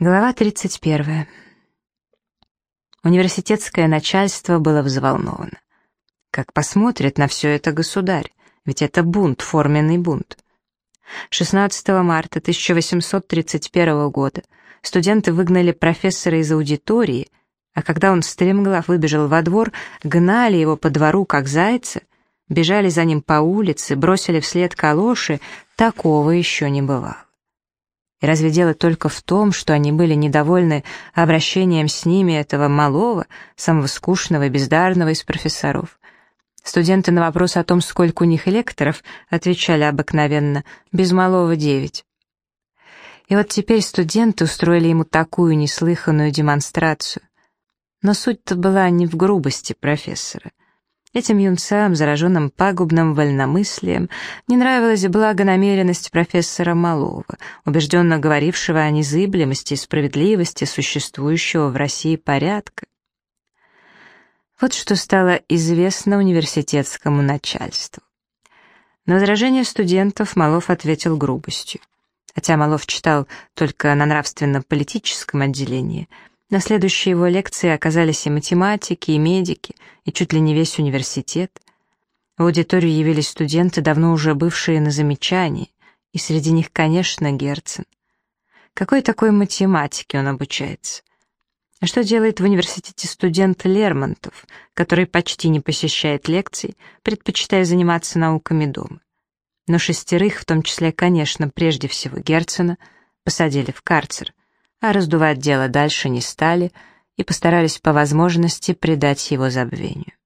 Глава 31. Университетское начальство было взволновано. Как посмотрит на все это государь, ведь это бунт, форменный бунт. 16 марта 1831 года студенты выгнали профессора из аудитории, а когда он стремглав выбежал во двор, гнали его по двору, как зайца, бежали за ним по улице, бросили вслед калоши, такого еще не бывало. И разве дело только в том, что они были недовольны обращением с ними этого малого, самого скучного и бездарного из профессоров? Студенты на вопрос о том, сколько у них лекторов, отвечали обыкновенно «без малого девять». И вот теперь студенты устроили ему такую неслыханную демонстрацию. Но суть-то была не в грубости профессора. Этим юнцам, зараженным пагубным вольномыслием, не нравилась благонамеренность профессора Малова, убежденно говорившего о незыблемости и справедливости существующего в России порядка. Вот что стало известно университетскому начальству. На возражение студентов Малов ответил грубостью. Хотя Малов читал только на нравственно-политическом отделении – на следующей его лекции оказались и математики, и медики, и чуть ли не весь университет. В аудиторию явились студенты, давно уже бывшие на замечании, и среди них, конечно, Герцен. Какой такой математике он обучается? А что делает в университете студент Лермонтов, который почти не посещает лекций, предпочитая заниматься науками дома? Но шестерых, в том числе, конечно, прежде всего Герцена, посадили в карцер а раздувать дело дальше не стали и постарались по возможности предать его забвению.